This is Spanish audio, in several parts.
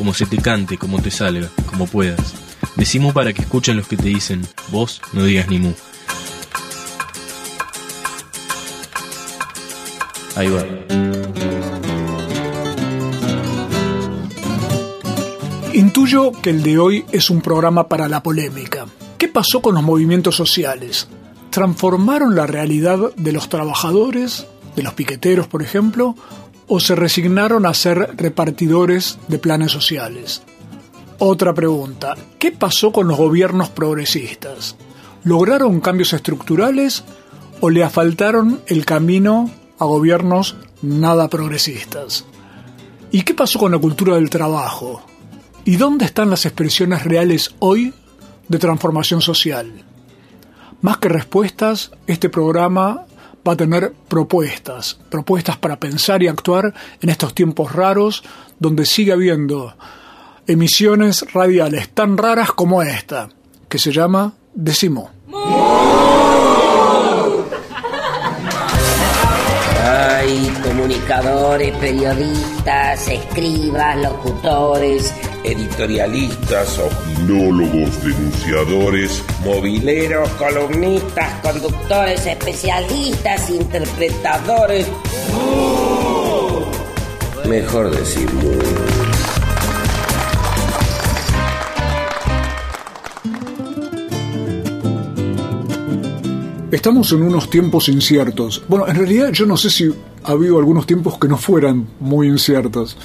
como se te cante, como te salga, como puedas. Decimos para que escuchen los que te dicen, vos no digas ni mu. Ahí va. Intuyo que el de hoy es un programa para la polémica. ¿Qué pasó con los movimientos sociales? ¿Transformaron la realidad de los trabajadores, de los piqueteros, por ejemplo, o se resignaron a ser repartidores de planes sociales? Otra pregunta, ¿qué pasó con los gobiernos progresistas? ¿Lograron cambios estructurales o le asfaltaron el camino a gobiernos nada progresistas? ¿Y qué pasó con la cultura del trabajo? ¿Y dónde están las expresiones reales hoy de transformación social? Más que respuestas, este programa va a tener propuestas, propuestas para pensar y actuar en estos tiempos raros donde sigue habiendo emisiones radiales tan raras como esta, que se llama Decimo. Comunicadores, periodistas, escribas, locutores, editorialistas, opinólogos, denunciadores, mobileros, columnistas, conductores, especialistas, interpretadores. mejor decir muy. Estamos en unos tiempos inciertos. Bueno, en realidad yo no sé si ha habido algunos tiempos que no fueran muy inciertos.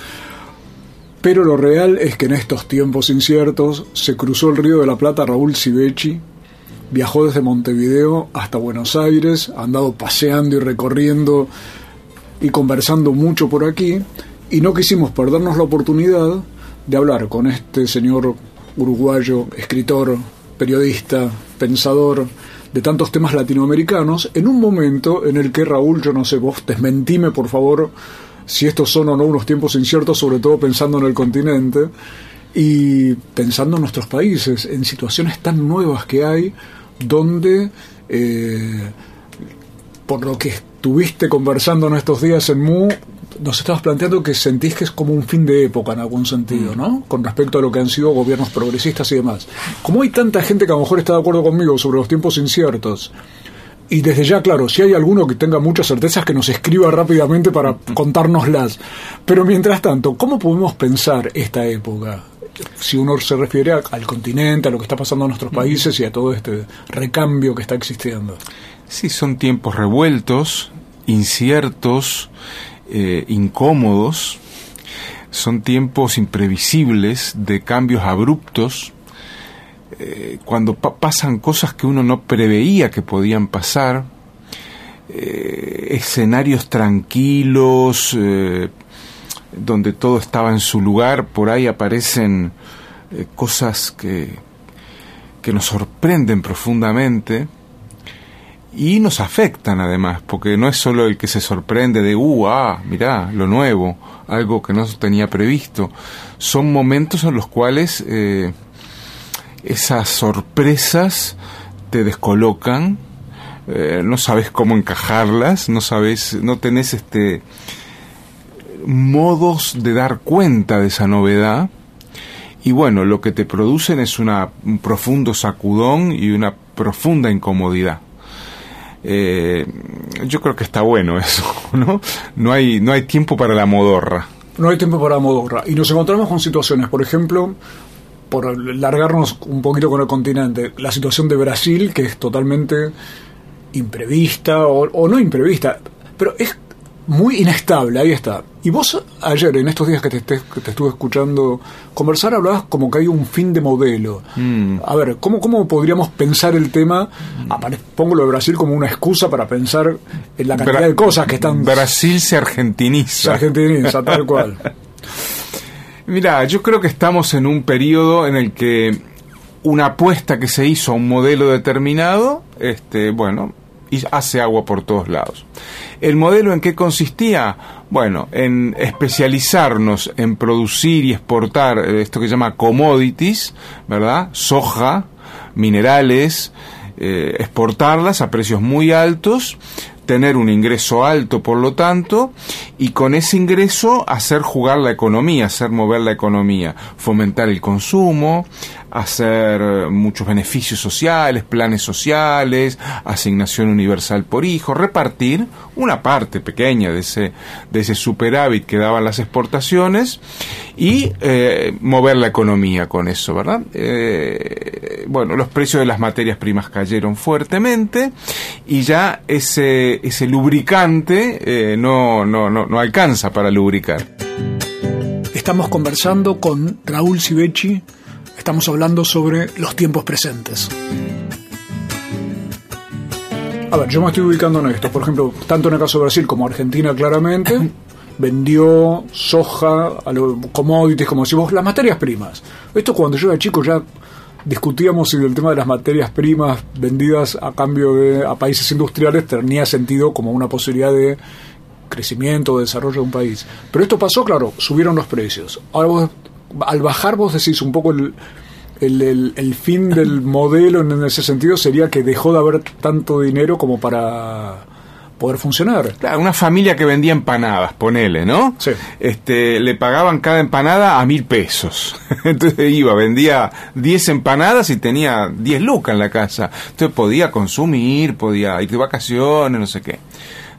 Pero lo real es que en estos tiempos inciertos se cruzó el río de la Plata Raúl Civechi, viajó desde Montevideo hasta Buenos Aires, andado paseando y recorriendo y conversando mucho por aquí, y no quisimos perdernos la oportunidad de hablar con este señor uruguayo, escritor, periodista, pensador, de tantos temas latinoamericanos en un momento en el que Raúl, yo no sé vos, desmentime por favor si estos son o no unos tiempos inciertos, sobre todo pensando en el continente y pensando en nuestros países, en situaciones tan nuevas que hay donde, eh, por lo que estuviste conversando en estos días en MU, nos estabas planteando que sentís que es como un fin de época en algún sentido, ¿no? Con respecto a lo que han sido gobiernos progresistas y demás. Como hay tanta gente que a lo mejor está de acuerdo conmigo sobre los tiempos inciertos, y desde ya, claro, si hay alguno que tenga muchas certezas, que nos escriba rápidamente para contárnoslas. Pero mientras tanto, ¿cómo podemos pensar esta época? Si uno se refiere al continente, a lo que está pasando en nuestros países y a todo este recambio que está existiendo. Sí, son tiempos revueltos, inciertos, eh, incómodos, son tiempos imprevisibles de cambios abruptos, eh, cuando pasan cosas que uno no preveía que podían pasar, eh, escenarios tranquilos, donde todo estaba en su lugar, por ahí aparecen cosas que, que nos sorprenden profundamente y nos afectan además, porque no es solo el que se sorprende de, uh, ah, mirá, lo nuevo, algo que no tenía previsto. Son momentos en los cuales eh, esas sorpresas te descolocan, eh, no sabes cómo encajarlas, no sabes, no tenés este modos de dar cuenta de esa novedad. Y bueno, lo que te producen es una, un profundo sacudón y una profunda incomodidad. Eh, yo creo que está bueno eso, ¿no? No hay, no hay tiempo para la modorra. No hay tiempo para la modorra. Y nos encontramos con situaciones, por ejemplo, por largarnos un poquito con el continente, la situación de Brasil, que es totalmente imprevista, o, o no imprevista, pero es muy inestable, ahí está. Y vos ayer, en estos días que te, que te estuve escuchando conversar, hablabas como que hay un fin de modelo. Mm. A ver, ¿cómo, ¿cómo podríamos pensar el tema? pongo lo de Brasil como una excusa para pensar en la cantidad de cosas que están... Brasil se argentiniza. Se argentiniza, tal cual. Mira, yo creo que estamos en un periodo en el que una apuesta que se hizo a un modelo determinado, este, bueno, y hace agua por todos lados. ¿El modelo en qué consistía? Bueno, en especializarnos en producir y exportar eh, esto que se llama commodities, ¿verdad? Soja, minerales, eh, exportarlas a precios muy altos, tener un ingreso alto por lo tanto, y con ese ingreso hacer jugar la economía, hacer mover la economía, fomentar el consumo, hacer eh, muchos beneficios sociales, planes sociales, asignación universal por hijo, repartir una parte pequeña de ese, de ese superávit que daban las exportaciones y eh, mover la economía con eso, ¿verdad? Eh, bueno, los precios de las materias primas cayeron fuertemente y ya ese, ese lubricante no, no, no, no alcanza para lubricar. Estamos conversando con Raúl Sivechi, Estamos hablando sobre los tiempos presentes. A ver, yo me estoy ubicando en esto. Por ejemplo, tanto en el caso de Brasil como Argentina, claramente, vendió soja, a los commodities, como decimos, las materias primas. Esto cuando yo era chico ya discutíamos si el tema de las materias primas vendidas a cambio de a países industriales tenía sentido como una posibilidad de crecimiento, de desarrollo de un país. Pero esto pasó, claro, subieron los precios. Ahora al bajar vos decís un poco el, el, fin del modelo en ese sentido sería que dejó de haber tanto dinero como para poder funcionar. Claro, una familia que vendía empanadas, ponele, ¿no? Sí. Este, le pagaban cada empanada a mil pesos. Entonces iba, vendía 10 empanadas y tenía 10 lucas en la casa. Entonces podía consumir, podía ir de vacaciones, no sé qué.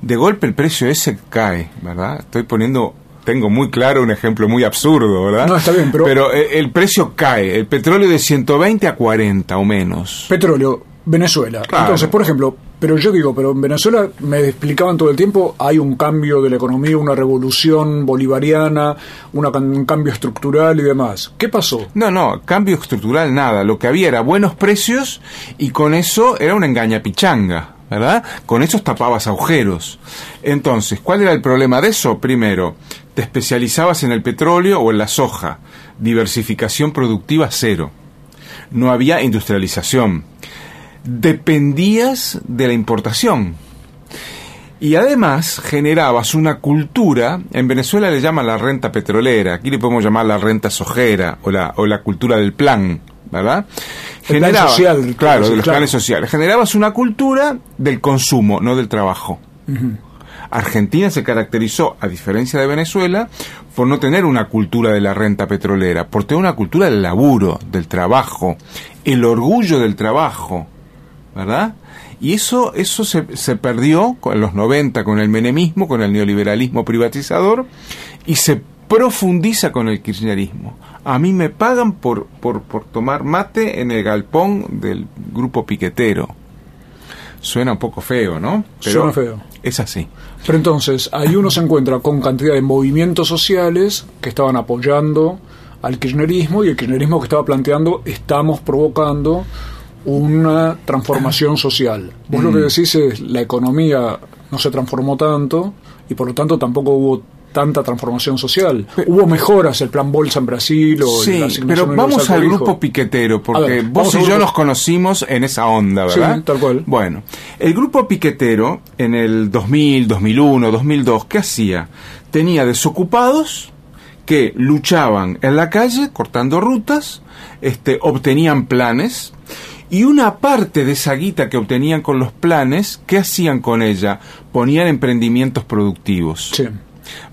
De golpe el precio ese cae, ¿verdad? Estoy poniendo tengo muy claro un ejemplo muy absurdo, ¿verdad? No, está bien, pero... Pero eh, el precio cae, el petróleo de 120 a 40 o menos. Petróleo, Venezuela. Entonces, por ejemplo, pero yo digo, pero en Venezuela me explicaban todo el tiempo, hay un cambio de la economía, una revolución bolivariana, un cambio estructural y demás. ¿Qué pasó? No, no, cambio estructural nada. Lo que había era buenos precios y con eso era una engaña pichanga. ¿verdad? Con esos tapabas agujeros. Entonces, ¿cuál era el problema de eso? Primero, te especializabas en el petróleo o en la soja. Diversificación productiva cero. No había industrialización. Dependías de la importación. Y además generabas una cultura, en Venezuela le llaman la renta petrolera, aquí le podemos llamar la renta sojera o la, o la cultura del plan, ¿verdad? Generaba, social, claro, de los planes sociales. Generabas una cultura del consumo, no del trabajo. Argentina se caracterizó, a diferencia de Venezuela, por no tener una cultura de la renta petrolera, por tener una cultura del laburo, del trabajo, el orgullo del trabajo, ¿verdad? Y eso, eso se, se perdió en los 90 con el menemismo, con el neoliberalismo privatizador, y se profundiza con el kirchnerismo. A mí me pagan por, por, por tomar mate en el galpón del grupo piquetero. Suena un poco feo, ¿no? Suena feo. Es así. Pero entonces, ahí uno se encuentra con cantidad de movimientos sociales que estaban apoyando al kirchnerismo y el kirchnerismo que estaba planteando estamos provocando una transformación social. Vos lo que mm. decís es la economía no se transformó tanto y por lo tanto tampoco hubo tanta transformación social. Hubo mejoras, el plan Bolsa en Brasil o Sí, pero vamos al grupo piquetero, porque vos y yo nos conocimos en esa onda, ¿verdad? Sí, tal cual. Bueno, el grupo piquetero en el 2000, 2001, 2002, ¿qué hacía? Tenía desocupados que luchaban en la calle cortando rutas, este, obtenían planes y una parte de esa guita que obtenían con los planes, ¿qué hacían con ella? Ponían emprendimientos productivos. Sí.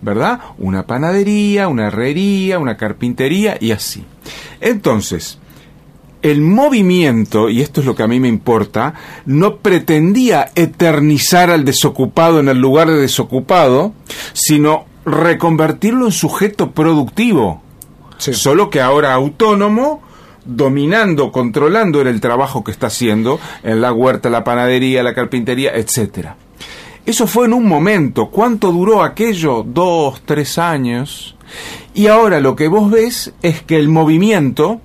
¿Verdad? Una panadería, una herrería, una carpintería y así. Entonces, el movimiento, y esto es lo que a mí me importa, no pretendía eternizar al desocupado en el lugar de desocupado, sino reconvertirlo en sujeto productivo. Solo que ahora autónomo, dominando, controlando el trabajo que está haciendo en la huerta, la panadería, la carpintería, etcétera. Eso fue en un momento. ¿Cuánto duró aquello? Dos, tres años. Y ahora lo que vos ves es que el movimiento,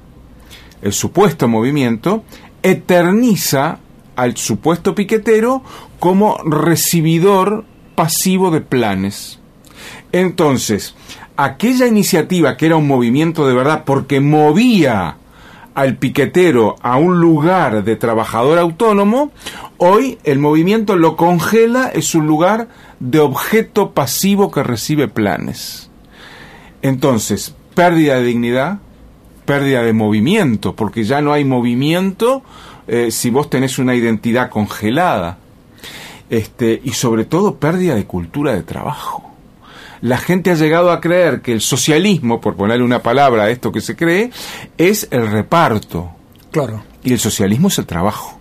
el supuesto movimiento, eterniza al supuesto piquetero como recibidor pasivo de planes. Entonces, aquella iniciativa que era un movimiento de verdad, porque movía al piquetero a un lugar de trabajador autónomo, hoy el movimiento lo congela, es un lugar de objeto pasivo que recibe planes. Entonces, pérdida de dignidad, pérdida de movimiento, porque ya no hay movimiento eh, si vos tenés una identidad congelada. Este, y sobre todo pérdida de cultura de trabajo. La gente ha llegado a creer que el socialismo, por ponerle una palabra a esto que se cree, es el reparto. Claro. Y el socialismo es el trabajo.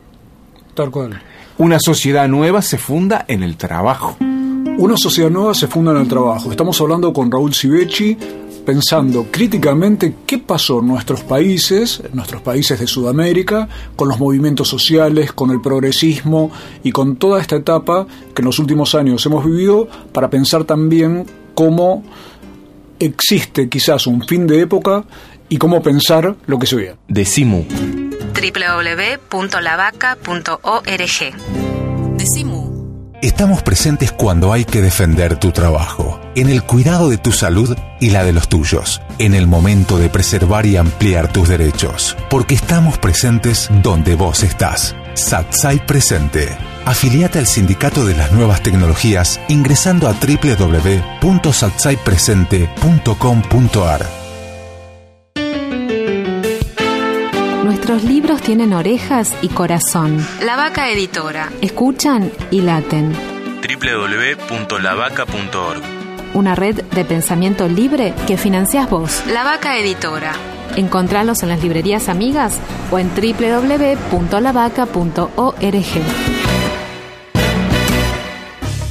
Tal cual. Una sociedad nueva se funda en el trabajo. Una sociedad nueva se funda en el trabajo. Estamos hablando con Raúl Sivechi, pensando críticamente qué pasó en nuestros países, en nuestros países de Sudamérica, con los movimientos sociales, con el progresismo y con toda esta etapa que en los últimos años hemos vivido, para pensar también cómo existe quizás un fin de época y cómo pensar lo que se viene. Decimu. www.lavaca.org. Decimu. Estamos presentes cuando hay que defender tu trabajo, en el cuidado de tu salud y la de los tuyos, en el momento de preservar y ampliar tus derechos, porque estamos presentes donde vos estás. Satsai Presente. Afiliate al Sindicato de las Nuevas Tecnologías ingresando a www.satsaipresente.com.ar. Nuestros libros tienen orejas y corazón. La Vaca Editora. Escuchan y laten. www.lavaca.org. Una red de pensamiento libre que financias vos. La Vaca Editora. Encontralos en las librerías amigas o en www.lavaca.org.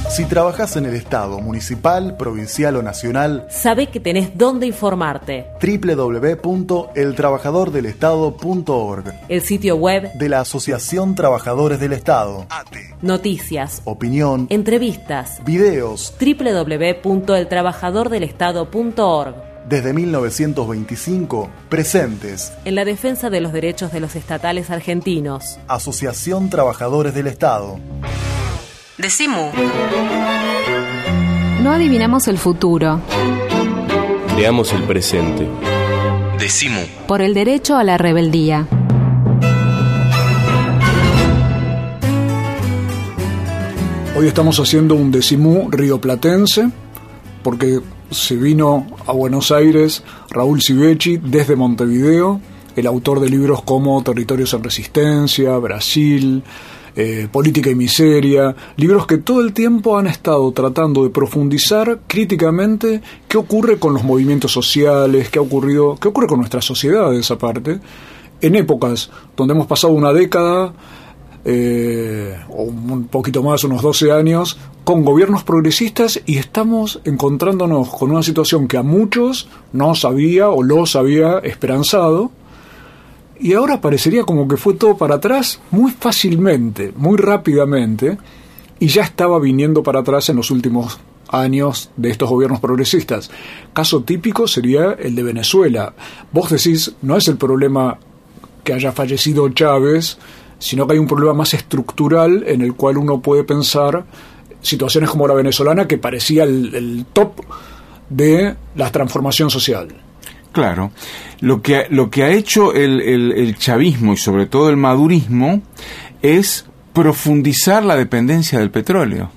Si trabajas en el Estado, municipal, provincial o nacional, Sabe que tenés dónde informarte. www.eltrabajadordelestado.org El sitio web, de la Asociación Trabajadores del Estado. noticias, Opinión, entrevistas. videos, www.eltrabajadordelestado.org. desde 1925, presentes. En la defensa de los derechos de los estatales argentinos. Asociación Trabajadores del Estado. Decimu. No adivinamos el futuro. Creamos el presente. Decimu. Por el derecho a la rebeldía. Hoy estamos haciendo un decimú rioplatense porque se vino a Buenos Aires Raúl Sivechi desde Montevideo, el autor de libros como Territorios en Resistencia, Brasil, eh, Política y Miseria, libros que todo el tiempo han estado tratando de profundizar críticamente qué ocurre con los movimientos sociales, qué ha ocurrido, qué ocurre con nuestras sociedades aparte, en épocas donde hemos pasado una década eh, o un poquito más, unos 12 años, con gobiernos progresistas y estamos encontrándonos con una situación que a muchos nos había o los había esperanzado y ahora parecería como que fue todo para atrás muy fácilmente, muy rápidamente y ya estaba viniendo para atrás en los últimos años de estos gobiernos progresistas. Caso típico sería el de Venezuela. Vos decís, no es el problema que haya fallecido Chávez, sino que hay un problema más estructural en el cual uno puede pensar situaciones como la venezolana que parecía el, el top de la transformación social. Claro, lo que, lo que ha hecho el, el- el chavismo y sobre todo el madurismo es profundizar la dependencia del petróleo.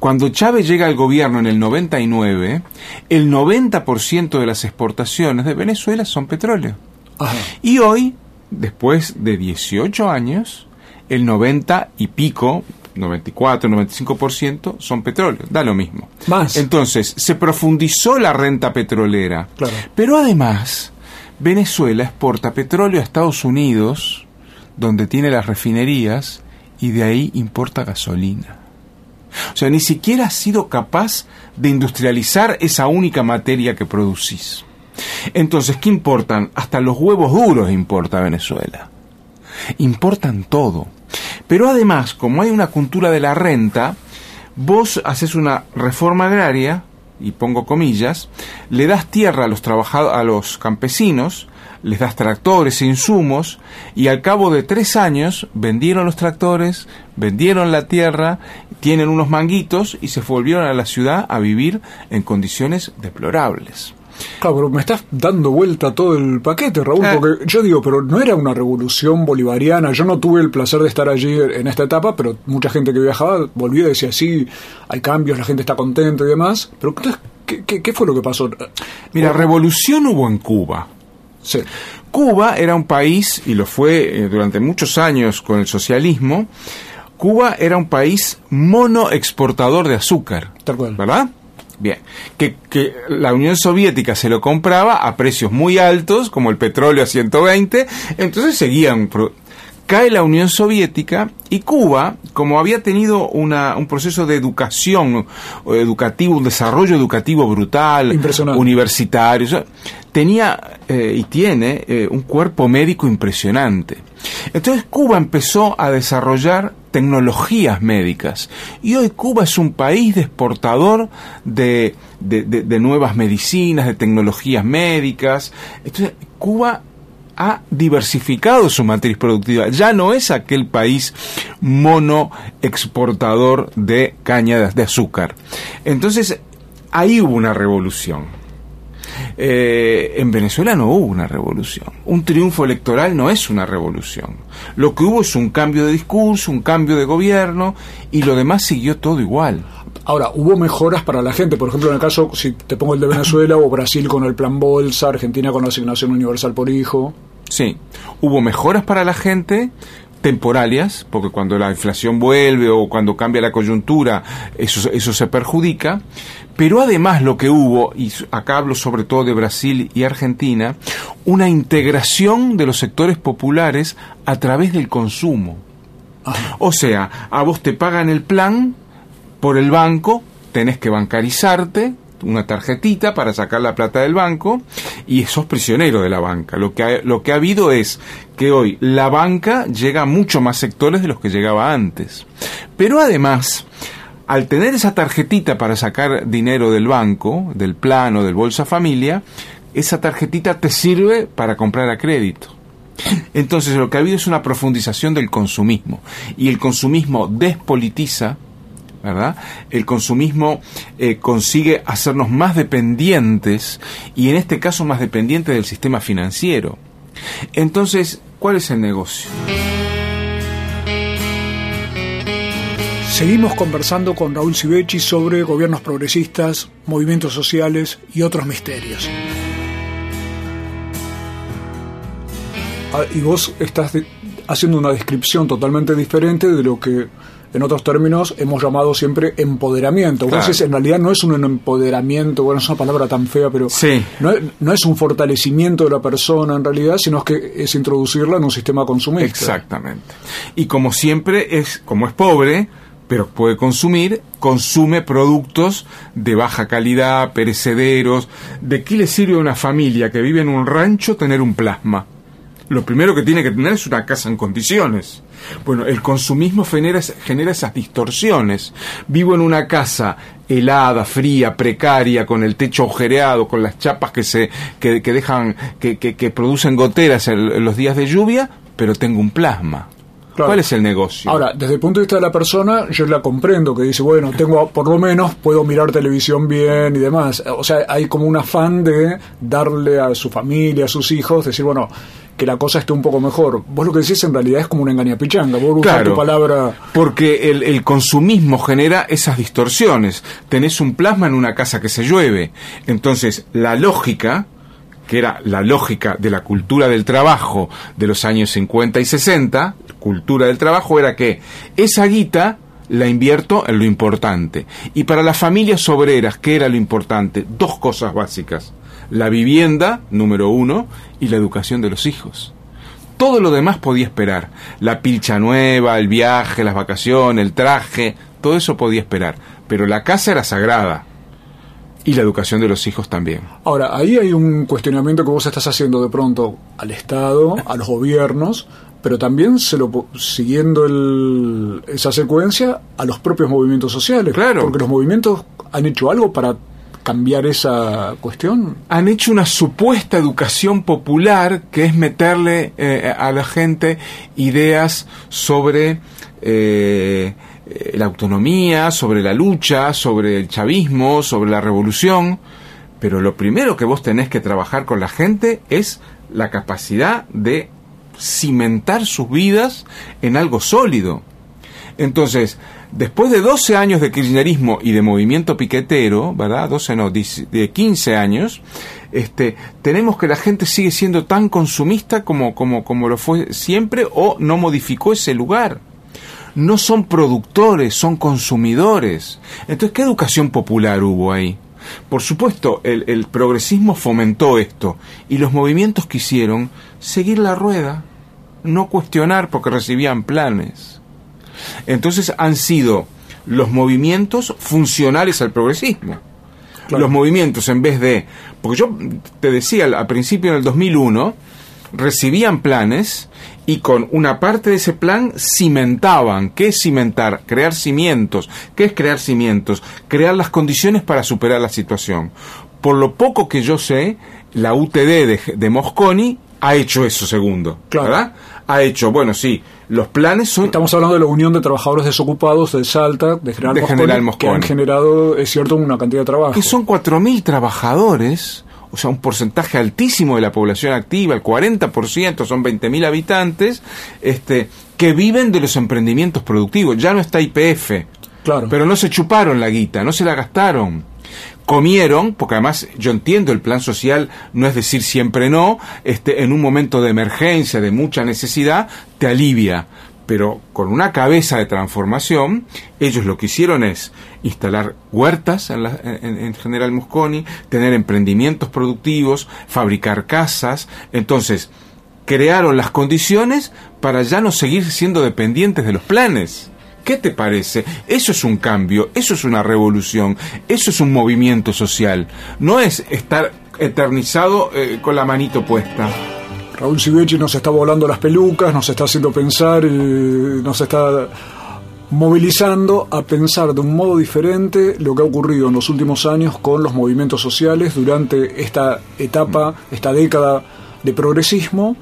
Cuando Chávez llega al gobierno en el 99, el 90% de las exportaciones de Venezuela son petróleo. Ajá. Y hoy, después de 18 años, el 90 y pico, 94, 95% son petróleo. Da lo mismo. Más. Entonces, se profundizó la renta petrolera. Claro. Pero además, Venezuela exporta petróleo a Estados Unidos, donde tiene las refinerías, y de ahí importa gasolina. O sea, ni siquiera has sido capaz de industrializar esa única materia que producís. Entonces, ¿qué importan? Hasta los huevos duros importa Venezuela. Importan todo. Pero además, como hay una cultura de la renta, vos haces una reforma agraria, y pongo comillas, le das tierra a los trabajadores, a los campesinos, les das tractores e insumos, y al cabo de tres años vendieron los tractores, vendieron la tierra, tienen unos manguitos y se volvieron a la ciudad a vivir en condiciones deplorables. Claro, pero me estás dando vuelta todo el paquete, Raúl, Eh. porque yo digo, pero no era una revolución bolivariana. Yo no tuve el placer de estar allí en esta etapa, pero mucha gente que viajaba volvía y decía, sí, hay cambios, la gente está contenta y demás. Pero entonces, ¿qué, qué, qué fue lo que pasó? Mira, O- revolución hubo en Cuba. Sí. Cuba era un país, y lo fue eh, durante muchos años con el socialismo, Cuba era un país monoexportador de azúcar. Tal cual. ¿Verdad? Bien. Que, que la Unión Soviética se lo compraba a precios muy altos, como el petróleo a 120, entonces seguían. Cae la Unión Soviética y Cuba, como había tenido una, un proceso de educación educativo, un desarrollo educativo brutal, universitario, o sea, tenía eh, y tiene eh, un cuerpo médico impresionante. Entonces Cuba empezó a desarrollar tecnologías médicas y hoy Cuba es un país de exportador de, de- de- nuevas medicinas, de tecnologías médicas. Entonces Cuba ha diversificado su matriz productiva. Ya no es aquel país mono exportador de caña de azúcar. Entonces ahí hubo una revolución. Eh, en Venezuela no hubo una revolución. Un triunfo electoral no es una revolución. Lo que hubo es un cambio de discurso, un cambio de gobierno y lo demás siguió todo igual. Ahora, hubo mejoras para la gente. Por ejemplo, en el caso, si te pongo el de Venezuela, o Brasil con el plan Bolsa, Argentina con la asignación universal por hijo. Sí, hubo mejoras para la gente temporarias, porque cuando la inflación vuelve o cuando cambia la coyuntura, eso, eso se perjudica, pero además lo que hubo, y acá hablo sobre todo de Brasil y Argentina, una integración de los sectores populares a través del consumo. O sea, a vos te pagan el plan por el banco, tenés que bancarizarte, una tarjetita para sacar la plata del banco y sos prisionero de la banca. Lo que ha, lo que ha habido es que hoy la banca llega a mucho más sectores de los que llegaba antes. Pero además, al tener esa tarjetita para sacar dinero del banco, del plano, del Bolsa Familia, esa tarjetita te sirve para comprar a crédito. Entonces lo que ha habido es una profundización del consumismo y el consumismo despolitiza ¿verdad? El consumismo eh, consigue hacernos más dependientes y en este caso más dependientes del sistema financiero. Entonces, ¿cuál es el negocio? Seguimos conversando con Raúl Sivechi sobre gobiernos progresistas, movimientos sociales y otros misterios. Ah, y vos estás haciendo una descripción totalmente diferente de lo que en otros términos hemos llamado siempre empoderamiento. Claro. Decís, en realidad no es un empoderamiento, bueno, es una palabra tan fea, pero Sí. no, es- no es un fortalecimiento de la persona en realidad, sino es que es introducirla en un sistema consumista. Exactamente. Y como siempre es, como es pobre, pero puede consumir, consume productos de baja calidad, perecederos. ¿De qué le sirve a una familia que vive en un rancho tener un plasma? Lo primero que tiene que tener es una casa en condiciones. Bueno, el consumismo genera, genera esas distorsiones. Vivo en una casa helada, fría, precaria, con el techo agujereado, con las chapas que se que, que dejan que, que- que producen goteras en, los días de lluvia, pero tengo un plasma. Claro. ¿Cuál es el negocio? Ahora, desde el punto de vista de la persona, yo la comprendo, que dice, bueno, tengo, por lo menos puedo mirar televisión bien y demás. O sea, hay como un afán de darle a su familia, a sus hijos, decir, bueno, que la cosa esté un poco mejor. Vos lo que decís en realidad es como una engañapichanga. Vos usás Claro. tu palabra... Porque el, el consumismo genera esas distorsiones. Tenés un plasma en una casa que se llueve. Entonces, la lógica, que era la lógica de la cultura del trabajo de los años 50 y 60, cultura del trabajo, era que esa guita la invierto en lo importante. Y para las familias obreras, ¿qué era lo importante? Dos cosas básicas. La vivienda, número uno, y la educación de los hijos. Todo lo demás podía esperar. La pilcha nueva, el viaje, las vacaciones, el traje, todo eso podía esperar. Pero la casa era sagrada. Y la educación de los hijos también. Ahora, ahí hay un cuestionamiento que vos estás haciendo de pronto al Estado, a los gobiernos, pero también se lo siguiendo el- esa secuencia a los propios movimientos sociales. Claro. Porque los movimientos han hecho algo para cambiar esa cuestión? Han hecho una supuesta educación popular que es meterle eh, a la gente ideas sobre eh, la autonomía, sobre la lucha, sobre el chavismo, sobre la revolución. Pero lo primero que vos tenés que trabajar con la gente es la capacidad de cimentar sus vidas en algo sólido. Entonces, después de 12 años de kirchnerismo y de movimiento piquetero, ¿verdad? 12 no, de 15 años, este, tenemos que la gente sigue siendo tan consumista como, como, como lo fue siempre o no modificó ese lugar. No son productores, son consumidores. Entonces, ¿qué educación popular hubo ahí? Por supuesto, el, el progresismo fomentó esto y los movimientos quisieron seguir la rueda, no cuestionar porque recibían planes. Entonces han sido los movimientos funcionales al progresismo. Los movimientos en vez de... Porque yo te decía, al principio en el 2001, recibían planes y con una parte de ese plan cimentaban. ¿Qué es cimentar? Crear cimientos. ¿Qué es crear cimientos? Crear las condiciones para superar la situación. Por lo poco que yo sé, la UTD de, de Mosconi ha hecho eso segundo. ¿Verdad? Ha hecho, bueno, sí, los planes son... Estamos hablando de la Unión de Trabajadores Desocupados de Salta, de General, de General Mosconi, que han generado, es cierto, una cantidad de trabajo. Que son 4.000 trabajadores, o sea, un porcentaje altísimo de la población activa, el 40%, son 20.000 habitantes, este, que viven de los emprendimientos productivos. Ya no está IPF, claro. pero no se chuparon la guita, no se la gastaron comieron, porque además yo entiendo el plan social no es decir siempre no, este, en un momento de emergencia, de mucha necesidad, te alivia. Pero con una cabeza de transformación, ellos lo que hicieron es instalar huertas en, en General Mosconi, tener emprendimientos productivos, fabricar casas. Entonces, crearon las condiciones para ya no seguir siendo dependientes de los planes. ¿Qué te parece? Eso es un cambio, eso es una revolución, eso es un movimiento social. No es estar eternizado eh, con la manito puesta. Raúl Sivechi nos está volando las pelucas, nos está haciendo pensar, nos está movilizando a pensar de un modo diferente lo que ha ocurrido en los últimos años con los movimientos sociales durante esta etapa, esta década de progresismo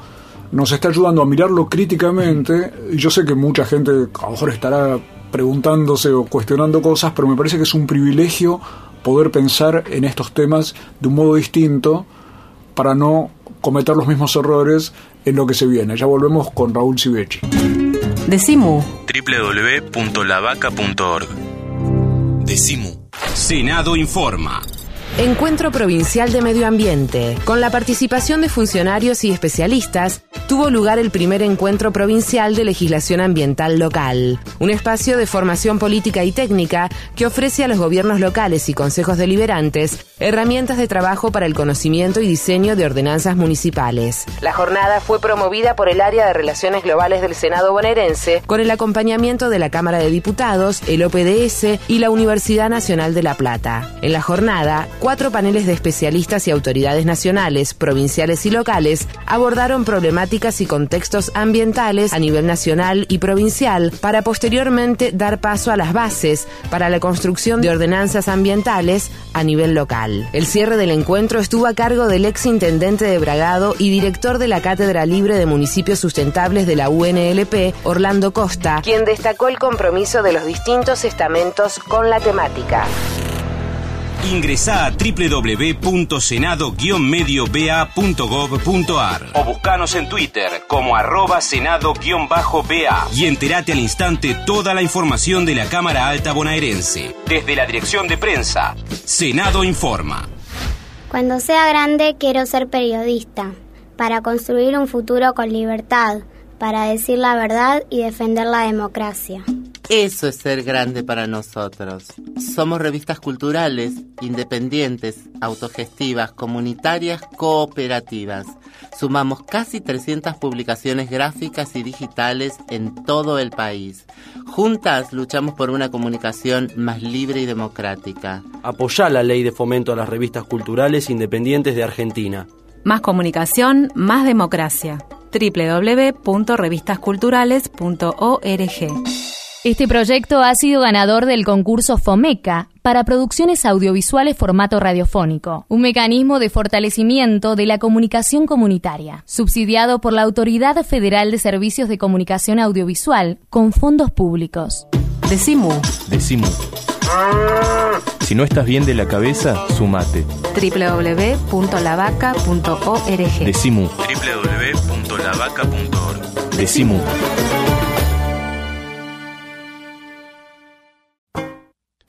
nos está ayudando a mirarlo críticamente. Y yo sé que mucha gente a lo mejor estará preguntándose o cuestionando cosas, pero me parece que es un privilegio poder pensar en estos temas de un modo distinto para no cometer los mismos errores en lo que se viene. Ya volvemos con Raúl Sivechi. Decimu. www.lavaca.org. Decimu. Senado informa. Encuentro Provincial de Medio Ambiente. Con la participación de funcionarios y especialistas, tuvo lugar el primer encuentro provincial de legislación ambiental local, un espacio de formación política y técnica que ofrece a los gobiernos locales y consejos deliberantes herramientas de trabajo para el conocimiento y diseño de ordenanzas municipales. La jornada fue promovida por el Área de Relaciones Globales del Senado bonaerense con el acompañamiento de la Cámara de Diputados, el OPDS y la Universidad Nacional de La Plata. En la jornada, cuatro paneles de especialistas y autoridades nacionales, provinciales y locales abordaron problemáticas y contextos ambientales a nivel nacional y provincial para posteriormente dar paso a las bases para la construcción de ordenanzas ambientales a nivel local. El cierre del encuentro estuvo a cargo del ex intendente de Bragado y director de la Cátedra Libre de Municipios Sustentables de la UNLP, Orlando Costa, quien destacó el compromiso de los distintos estamentos con la temática. Ingresa a www.senado-medioba.gov.ar o buscanos en Twitter como arroba senado-ba y entérate al instante toda la información de la Cámara Alta Bonaerense. Desde la Dirección de Prensa, Senado Informa. Cuando sea grande quiero ser periodista, para construir un futuro con libertad, para decir la verdad y defender la democracia. Eso es ser grande para nosotros. Somos revistas culturales, independientes, autogestivas, comunitarias, cooperativas. Sumamos casi 300 publicaciones gráficas y digitales en todo el país. Juntas luchamos por una comunicación más libre y democrática. Apoyá la ley de fomento a las revistas culturales independientes de Argentina. Más comunicación, más democracia. www.revistasculturales.org este proyecto ha sido ganador del concurso FOMECA, para producciones audiovisuales formato radiofónico, un mecanismo de fortalecimiento de la comunicación comunitaria, subsidiado por la Autoridad Federal de Servicios de Comunicación Audiovisual con fondos públicos. Decimu. Decimu. Si no estás bien de la cabeza, sumate. www.lavaca.org. Decimu. www.lavaca.org. Decimu. Decimu.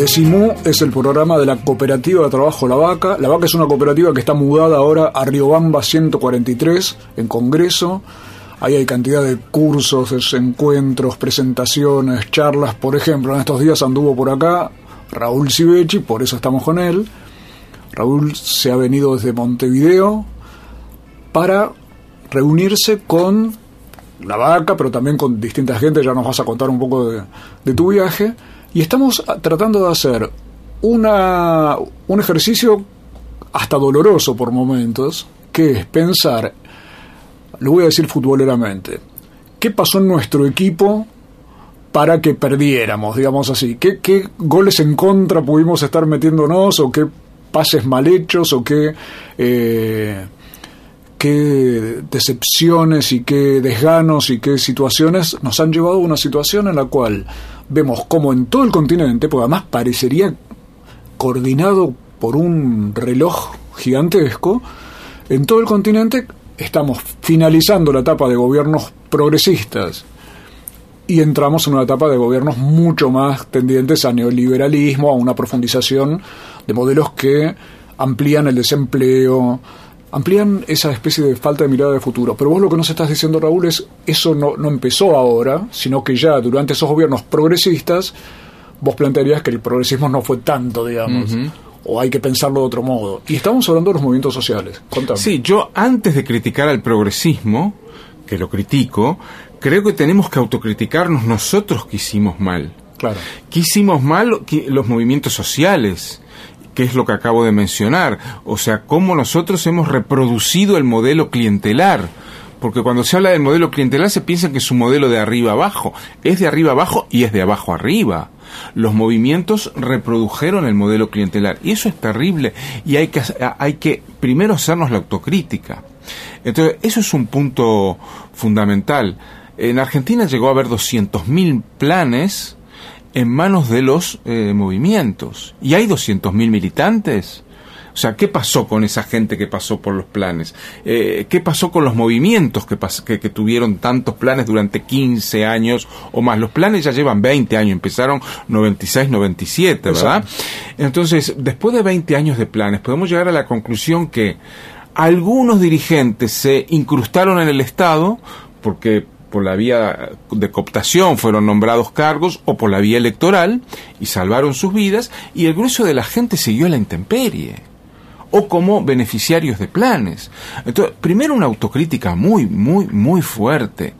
Decimú es el programa de la Cooperativa de Trabajo La Vaca. La Vaca es una cooperativa que está mudada ahora a Riobamba 143, en Congreso. Ahí hay cantidad de cursos, encuentros, presentaciones, charlas. Por ejemplo, en estos días anduvo por acá Raúl Civechi, por eso estamos con él. Raúl se ha venido desde Montevideo para reunirse con la vaca, pero también con distintas gente. Ya nos vas a contar un poco de tu viaje. Y estamos tratando de hacer una, un ejercicio hasta doloroso por momentos, que es pensar, lo voy a decir futboleramente, ¿qué pasó en nuestro equipo para que perdiéramos, digamos así? ¿Qué, qué goles en contra pudimos estar metiéndonos o qué pases mal hechos o qué... Eh, qué decepciones y qué desganos y qué situaciones nos han llevado a una situación en la cual vemos como en todo el continente, porque además parecería coordinado por un reloj gigantesco, en todo el continente estamos finalizando la etapa de gobiernos progresistas y entramos en una etapa de gobiernos mucho más tendientes a neoliberalismo, a una profundización de modelos que amplían el desempleo, amplían esa especie de falta de mirada de futuro. Pero vos lo que nos estás diciendo, Raúl, es eso no, no empezó ahora, sino que ya durante esos gobiernos progresistas, vos plantearías que el progresismo no fue tanto, digamos. O hay que pensarlo de otro modo. Y estamos hablando de los movimientos sociales. Contame. Sí, yo antes de criticar al progresismo, que lo critico, creo que tenemos que autocriticarnos nosotros que hicimos mal. Claro. ¿Qué hicimos mal que los movimientos sociales? Que es lo que acabo de mencionar, o sea, cómo nosotros hemos reproducido el modelo clientelar. Porque cuando se habla del modelo clientelar se piensa que es un modelo de arriba abajo. Es de arriba abajo y es de abajo arriba. Los movimientos reprodujeron el modelo clientelar. Y eso es terrible. Y hay que, hay que primero hacernos la autocrítica. Entonces, eso es un punto fundamental. En Argentina llegó a haber 200.000 planes en manos de los eh, movimientos. ¿Y hay 200.000 militantes? O sea, ¿qué pasó con esa gente que pasó por los planes? Eh, ¿Qué pasó con los movimientos que, que, tuvieron tantos planes durante 15 años o más? Los planes ya llevan 20 años, empezaron 96, 97, ¿verdad? Entonces, después de 20 años de planes, podemos llegar a la conclusión que algunos dirigentes se incrustaron en el Estado porque por la vía de cooptación fueron nombrados cargos o por la vía electoral y salvaron sus vidas y el grueso de la gente siguió la intemperie o como beneficiarios de planes. Entonces, primero una autocrítica muy, muy, muy fuerte.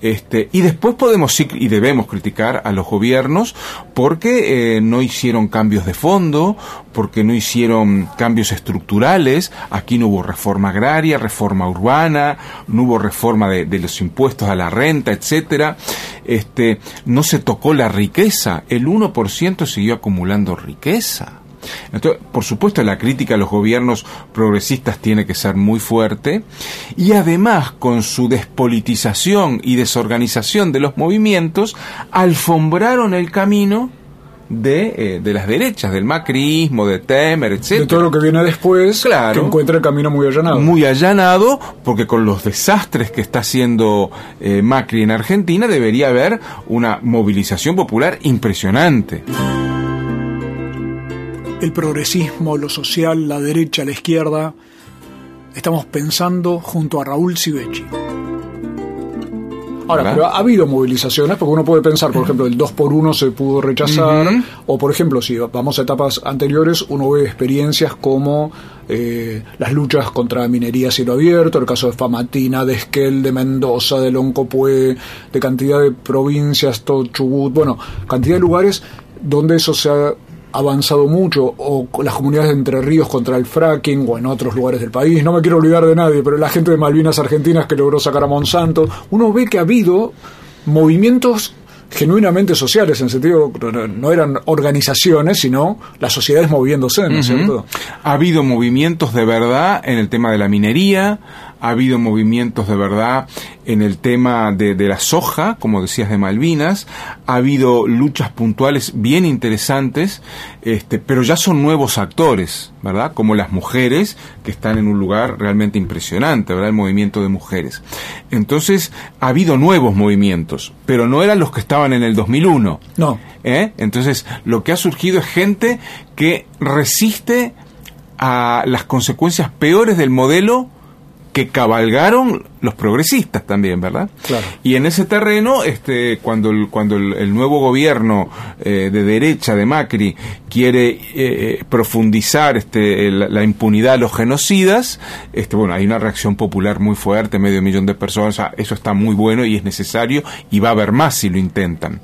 Este, y después podemos y debemos criticar a los gobiernos porque eh, no hicieron cambios de fondo, porque no hicieron cambios estructurales. Aquí no hubo reforma agraria, reforma urbana, no hubo reforma de, los impuestos a la renta, etcétera. Este, no se tocó la riqueza. El 1% siguió acumulando riqueza. Entonces, por supuesto, la crítica a los gobiernos progresistas tiene que ser muy fuerte y además con su despolitización y desorganización de los movimientos, alfombraron el camino de, eh, de, las derechas, del macrismo, de Temer, etc. De todo lo que viene después, claro, que encuentra el camino muy allanado. Muy allanado, porque con los desastres que está haciendo eh, Macri en Argentina debería haber una movilización popular impresionante el progresismo, lo social, la derecha, la izquierda. Estamos pensando junto a Raúl Civechi. Ahora, ¿verdad? pero ha habido movilizaciones, porque uno puede pensar, por ejemplo, el 2 por 1 se pudo rechazar, o por ejemplo, si vamos a etapas anteriores, uno ve experiencias como eh, las luchas contra minería a cielo abierto, el caso de Famatina, de Esquel, de Mendoza, de Loncopué, de cantidad de provincias, todo Chubut, bueno, cantidad de lugares donde eso se ha avanzado mucho, o las comunidades de Entre Ríos contra el fracking, o en otros lugares del país, no me quiero olvidar de nadie, pero la gente de Malvinas Argentinas que logró sacar a Monsanto, uno ve que ha habido movimientos genuinamente sociales, en sentido, no- eran organizaciones, sino las sociedades moviéndose, ¿no es Ujú. cierto? Ha habido movimientos de verdad en el tema de la minería, ha habido movimientos de verdad en el tema de, de la soja, como decías de Malvinas, ha habido luchas puntuales bien interesantes, este, pero ya son nuevos actores, ¿verdad? Como las mujeres, que están en un lugar realmente impresionante, ¿verdad? El movimiento de mujeres. Entonces, ha habido nuevos movimientos, pero no eran los que estaban en el 2001. No. ¿eh? Entonces, lo que ha surgido es gente que resiste a las consecuencias peores del modelo que cabalgaron los progresistas también, ¿verdad? Claro. Y en ese terreno, este, cuando el, cuando el, el nuevo gobierno eh, de derecha de Macri quiere eh, profundizar este, la, la impunidad a los genocidas, este, bueno, hay una reacción popular muy fuerte, medio millón de personas, o sea, eso está muy bueno y es necesario y va a haber más si lo intentan.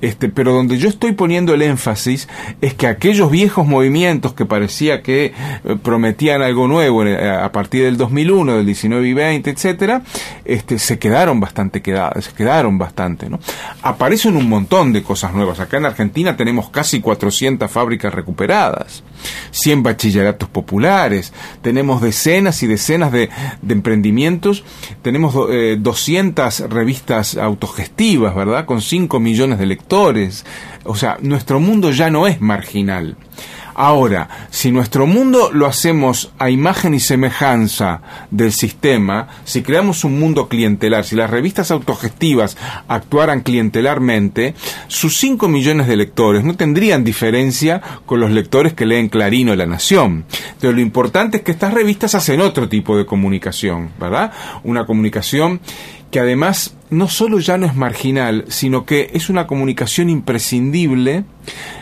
Este, pero donde yo estoy poniendo el énfasis es que aquellos viejos movimientos que parecía que eh, prometían algo nuevo en- a partir del 2001, del 19 y 20, etcétera, este, se quedaron bastante quedadas, se quedaron bastante, ¿no? Aparecen un montón de cosas nuevas. Acá en Argentina tenemos casi 400 fábricas recuperadas, 100 bachilleratos populares, tenemos decenas y decenas de, emprendimientos, tenemos eh, 200 revistas autogestivas, ¿verdad? Con 5 millones de lectores. O sea, nuestro mundo ya no es marginal. Ahora, si nuestro mundo lo hacemos a imagen y semejanza del sistema, si creamos un mundo clientelar, si las revistas autogestivas actuaran clientelarmente, sus 5 millones de lectores no tendrían diferencia con los lectores que leen Clarín o La Nación. Entonces, lo importante es que estas revistas hacen otro tipo de comunicación, ¿verdad? Una comunicación que además no solo ya no es marginal, sino que es una comunicación imprescindible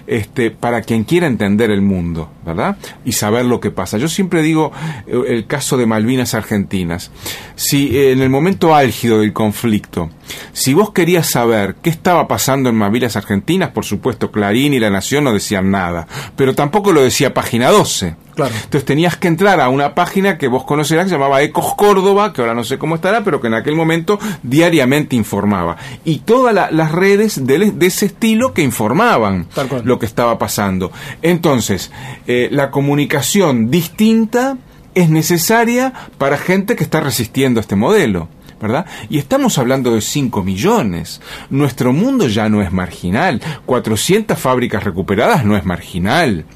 este, para quien quiera entender el mundo, ¿verdad? Y saber lo que pasa. Yo siempre digo eh, el caso de Malvinas Argentinas. Si eh, en el momento álgido del conflicto, si vos querías saber qué estaba pasando en Malvinas Argentinas, por supuesto Clarín y La Nación no decían nada, pero tampoco lo decía Página 12. Claro. Entonces tenías que entrar a una página que vos conocerás que se llamaba Ecos Córdoba, que ahora no sé cómo estará, pero que en aquel momento diariamente informaba. Y todas la- las redes de, de ese estilo que informaban lo que estaba pasando. Entonces, eh, la comunicación distinta es necesaria para gente que está resistiendo a este modelo. ¿Verdad? Y estamos hablando de 5 millones. Nuestro mundo ya no es marginal. 400 fábricas recuperadas no es marginal.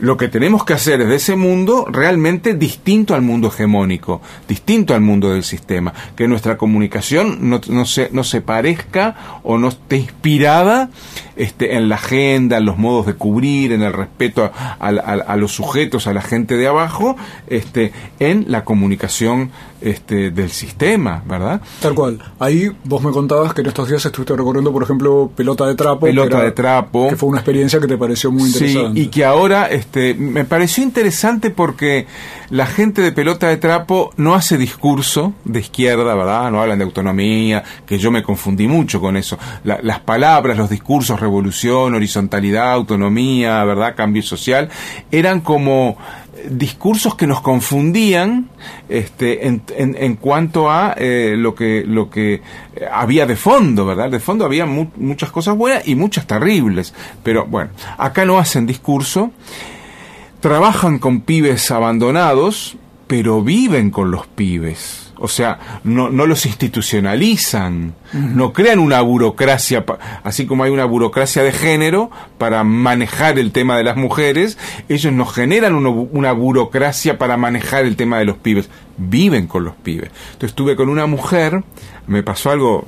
Lo que tenemos que hacer es de ese mundo realmente distinto al mundo hegemónico, distinto al mundo del sistema. Que nuestra comunicación no, se, parezca o no esté inspirada este, en la agenda, en los modos de cubrir, en el respeto a los sujetos, a la gente de abajo, este, en la comunicación este, del sistema, ¿verdad? Tal cual. Ahí vos me contabas que en estos días estuviste recorriendo, por ejemplo, Pelota de Trapo. que Pelota era- de trapo. Que fue una experiencia que te pareció muy Sí, interesante. y que ahora este, me pareció interesante porque la gente de pelota de trapo no hace discurso de izquierda, ¿verdad? No hablan de autonomía, que yo me confundí mucho con eso. La- las palabras, los discursos, revolución, horizontalidad, autonomía, ¿verdad? Cambio social, eran como discursos que nos confundían este, en, en- en cuanto a eh, lo que lo que eh, había de fondo, ¿verdad? De fondo había mu- muchas cosas buenas y muchas terribles, pero bueno, acá no hacen discurso, trabajan con pibes abandonados, pero viven con los pibes. O sea, no, no los institucionalizan, no crean una burocracia, así como hay una burocracia de género para manejar el tema de las mujeres, ellos no generan una burocracia para manejar el tema de los pibes, viven con los pibes. Entonces estuve con una mujer, me pasó algo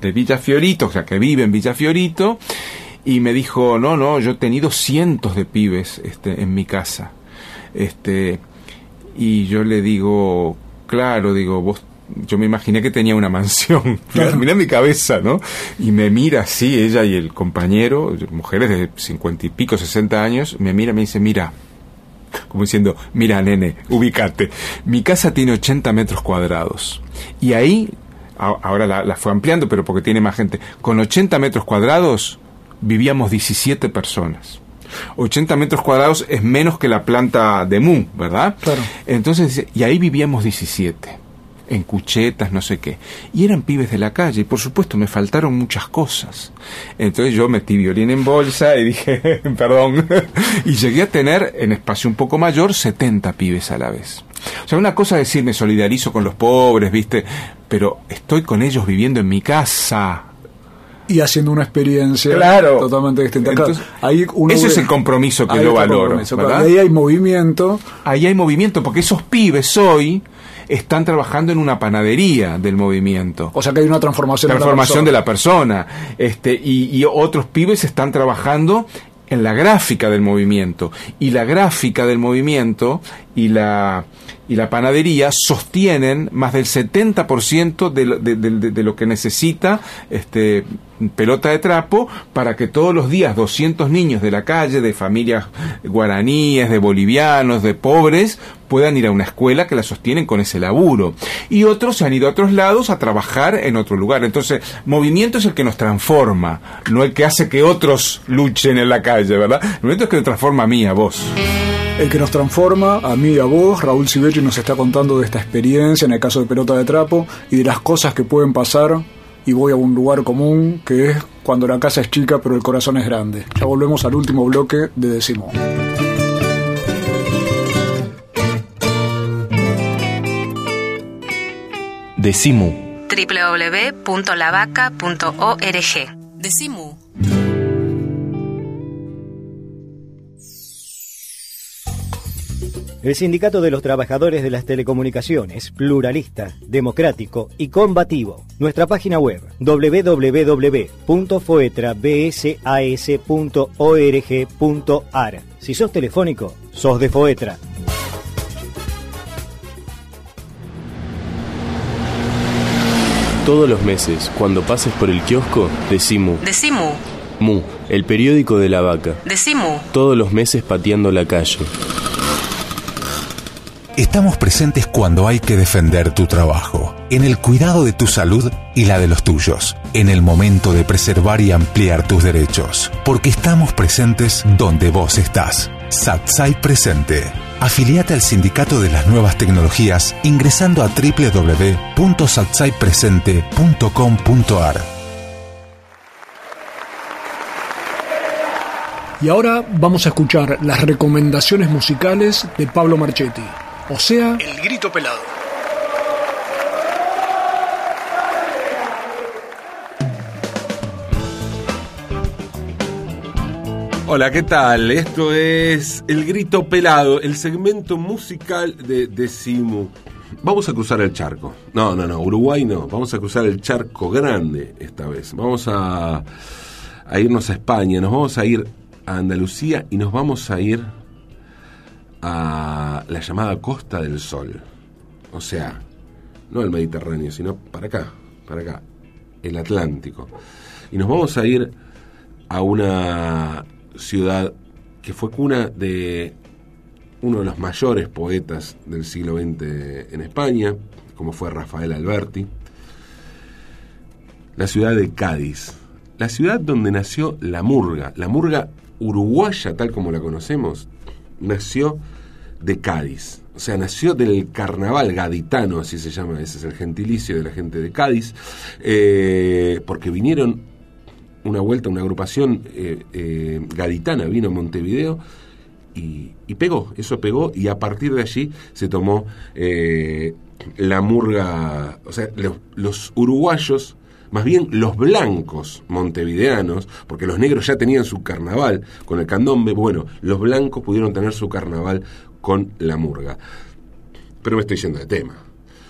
de Villa Fiorito, o sea, que vive en Villa Fiorito, y me dijo, no, no, yo he tenido cientos de pibes este, en mi casa. Este, y yo le digo, claro, digo, vos yo me imaginé que tenía una mansión. Mirá mi cabeza, ¿no? Y me mira así, ella y el compañero, mujeres de cincuenta y pico, sesenta años, me mira y me dice, mira, como diciendo, mira nene, ubicate. Mi casa tiene 80 metros cuadrados. Y ahí, ahora la, la, fue ampliando, pero porque tiene más gente, con 80 metros cuadrados vivíamos 17 personas. 80 metros cuadrados es menos que la planta de Mu, ¿verdad? Claro. Entonces, y ahí vivíamos 17 en cuchetas, no sé qué. Y eran pibes de la calle, y por supuesto me faltaron muchas cosas. Entonces yo metí violín en bolsa y dije, perdón, y llegué a tener en espacio un poco mayor 70 pibes a la vez. O sea, una cosa es decir, me solidarizo con los pobres, ¿viste? Pero estoy con ellos viviendo en mi casa, y haciendo una experiencia claro. totalmente distinta. Entonces, ahí uno ese ve, es el compromiso que yo valoro. Ahí hay movimiento. Ahí hay movimiento, porque esos pibes hoy están trabajando en una panadería del movimiento. O sea que hay una transformación, transformación de la persona. Este, y, y otros pibes están trabajando en la gráfica del movimiento. Y la gráfica del movimiento y la, y la panadería sostienen más del 70% de, lo, de, lo que necesita este, pelota de trapo para que todos los días 200 niños de la calle, de familias guaraníes, de bolivianos, de pobres, puedan ir a una escuela que la sostienen con ese laburo. Y otros se han ido a otros lados a trabajar en otro lugar. Entonces, movimiento es el que nos transforma, no el que hace que otros luchen en la calle, ¿verdad? El movimiento es que nos transforma a mí, a vos. El que nos transforma, a mí y a vos, Raúl Sibelli nos está contando de esta experiencia en el caso de pelota de trapo y de las cosas que pueden pasar y voy a un lugar común que es cuando la casa es chica pero el corazón es grande. Ya volvemos al último bloque de Decimo. Decimu. www.lavaca.org. Decimu. El Sindicato de los Trabajadores de las Telecomunicaciones, pluralista, democrático y combativo. Nuestra página web www.foetrabsas.org.ar. Si sos telefónico, sos de Foetra. Todos los meses, cuando pases por el kiosco, decimu. Decimu. Mu, el periódico de la vaca. Decimu. Todos los meses pateando la calle. Estamos presentes cuando hay que defender tu trabajo, en el cuidado de tu salud y la de los tuyos, en el momento de preservar y ampliar tus derechos, porque estamos presentes donde vos estás. Satsai Presente. Afiliate al Sindicato de las Nuevas Tecnologías ingresando a www.satsaipresente.com.ar. Y ahora vamos a escuchar las recomendaciones musicales de Pablo Marchetti. O sea, el grito pelado. Hola, ¿qué tal? Esto es El Grito Pelado, el segmento musical de Decimu. Vamos a cruzar el charco. No, no, no, Uruguay no. Vamos a cruzar el charco grande esta vez. Vamos a, a irnos a España, nos vamos a ir a Andalucía y nos vamos a ir a la llamada Costa del Sol. O sea, no el Mediterráneo, sino para acá, para acá, el Atlántico. Y nos vamos a ir a una ciudad que fue cuna de uno de los mayores poetas del siglo XX en España, como fue Rafael Alberti, la ciudad de Cádiz, la ciudad donde nació la murga, la murga uruguaya tal como la conocemos, nació de Cádiz. O sea, nació del carnaval gaditano, así se llama, ese es el gentilicio de la gente de Cádiz, eh, porque vinieron una vuelta, una agrupación eh, eh, gaditana, vino a Montevideo y, pegó, eso pegó, y a partir de allí se tomó la murga, o sea, los uruguayos más bien los blancos montevideanos, porque los negros ya tenían su carnaval con el candombe, bueno, los blancos pudieron tener su carnaval con la murga. Pero me estoy yendo de tema.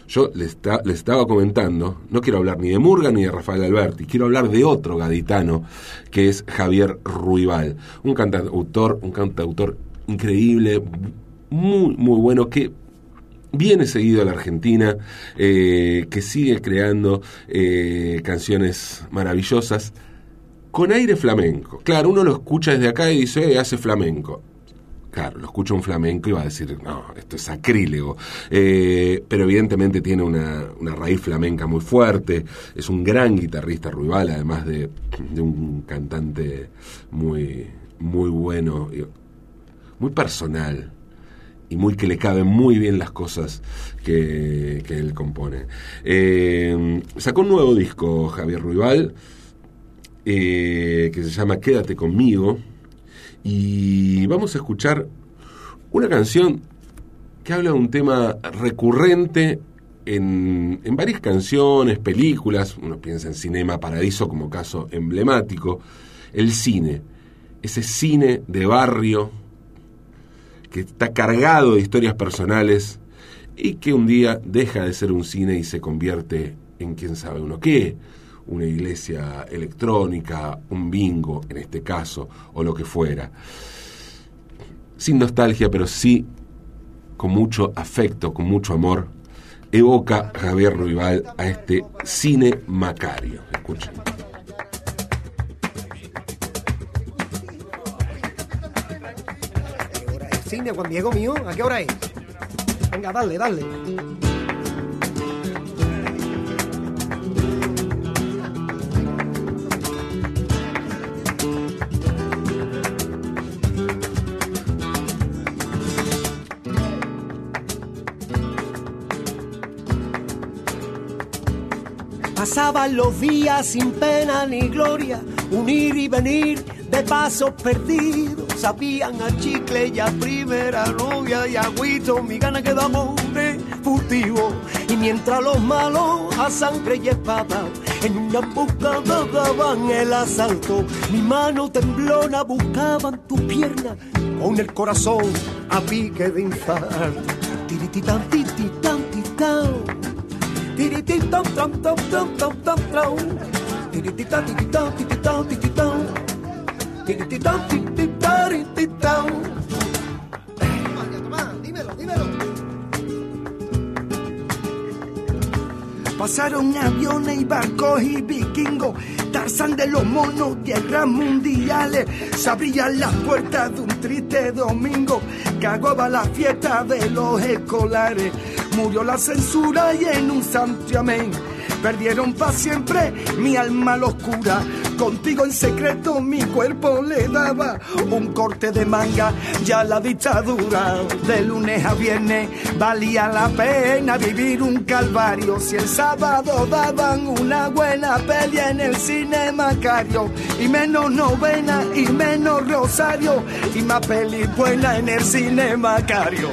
Yo les, les, estaba comentando, no quiero hablar ni de Murga ni de Rafael Alberti, quiero hablar de otro gaditano que es Javier Ruibal, un cantautor, un cantautor increíble, muy, muy bueno, que viene seguido a la Argentina, eh, que sigue creando eh, canciones maravillosas con aire flamenco. Claro, uno lo escucha desde acá y dice, eh, hace flamenco. Claro, lo escucha un flamenco y va a decir, no, esto es sacrílego. Eh, pero evidentemente tiene una, una, raíz flamenca muy fuerte. Es un gran guitarrista Ruibal, además de, de un cantante muy, muy bueno, muy personal y muy que le caben muy bien las cosas que, que él compone. Eh, sacó un nuevo disco, Javier Ruibal, eh, que se llama Quédate conmigo. Y vamos a escuchar una canción que habla de un tema recurrente en, en, varias canciones, películas, uno piensa en Cinema Paradiso como caso emblemático, el cine, ese cine de barrio está cargado de historias personales y que un día deja de ser un cine y se convierte en quién sabe uno qué, una iglesia electrónica, un bingo en este caso, o lo que fuera. Sin nostalgia, pero sí con mucho afecto, con mucho amor, evoca Javier Ruibal a este cine macario. Escuchen. Cine Juan Diego mío, ¿a qué hora es? Venga, dale, dale. Pasaban los días sin pena ni gloria, unir y venir de pasos perdidos. Sabían a chicle y a primera novia y agüito, mi gana que damos de furtivo. Y mientras los malos a sangre y espada en una emboscada daban el asalto, mi mano temblona buscaban tu pierna con el corazón a pique de infarto. Tirititán, tirititán, tiritán. Tirititán, tam, tam, tam, tam, tam, tam. Tirititán, tiritán, tiritán, tiritán. Tirititán, tirititán, dímelo. Pasaron aviones y barcos y vikingos, Tarzán de los monos, guerras mundiales. Se abrían las puertas de un triste domingo, cagaba la fiesta de los escolares. Murió la censura y en un santiamén perdieron para siempre mi alma a la oscura. Contigo en secreto mi cuerpo le daba un corte de manga, ya la dictadura de lunes a viernes valía la pena vivir un calvario. Si el sábado daban una buena peli en el cine Macario, y menos novena y menos rosario, y más peli buena en el cine Macario.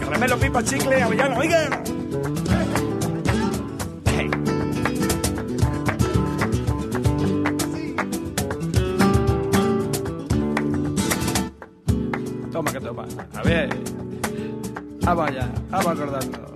Caramelo, pipa, chicle, avellano, oiga. Toma que toma. A ver. Vamos allá, vamos a acordarnos.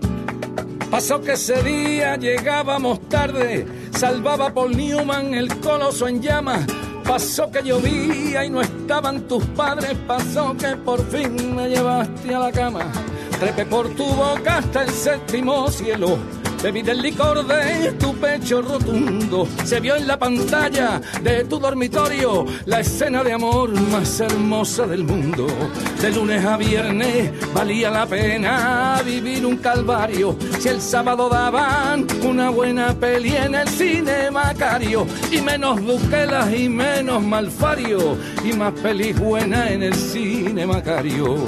Pasó que ese día llegábamos tarde, salvaba Paul Newman el coloso en llamas. Pasó que llovía y no estaban tus padres, pasó que por fin me llevaste a la cama. Trepe por tu boca hasta el séptimo cielo. Bebí del licor de tu pecho rotundo. Se vio en la pantalla de tu dormitorio la escena de amor más hermosa del mundo. De lunes a viernes valía la pena vivir un calvario. Si el sábado daban una buena peli en el cine Macario. Y menos buquelas y menos malfario. Y más peli buena en el cine Macario.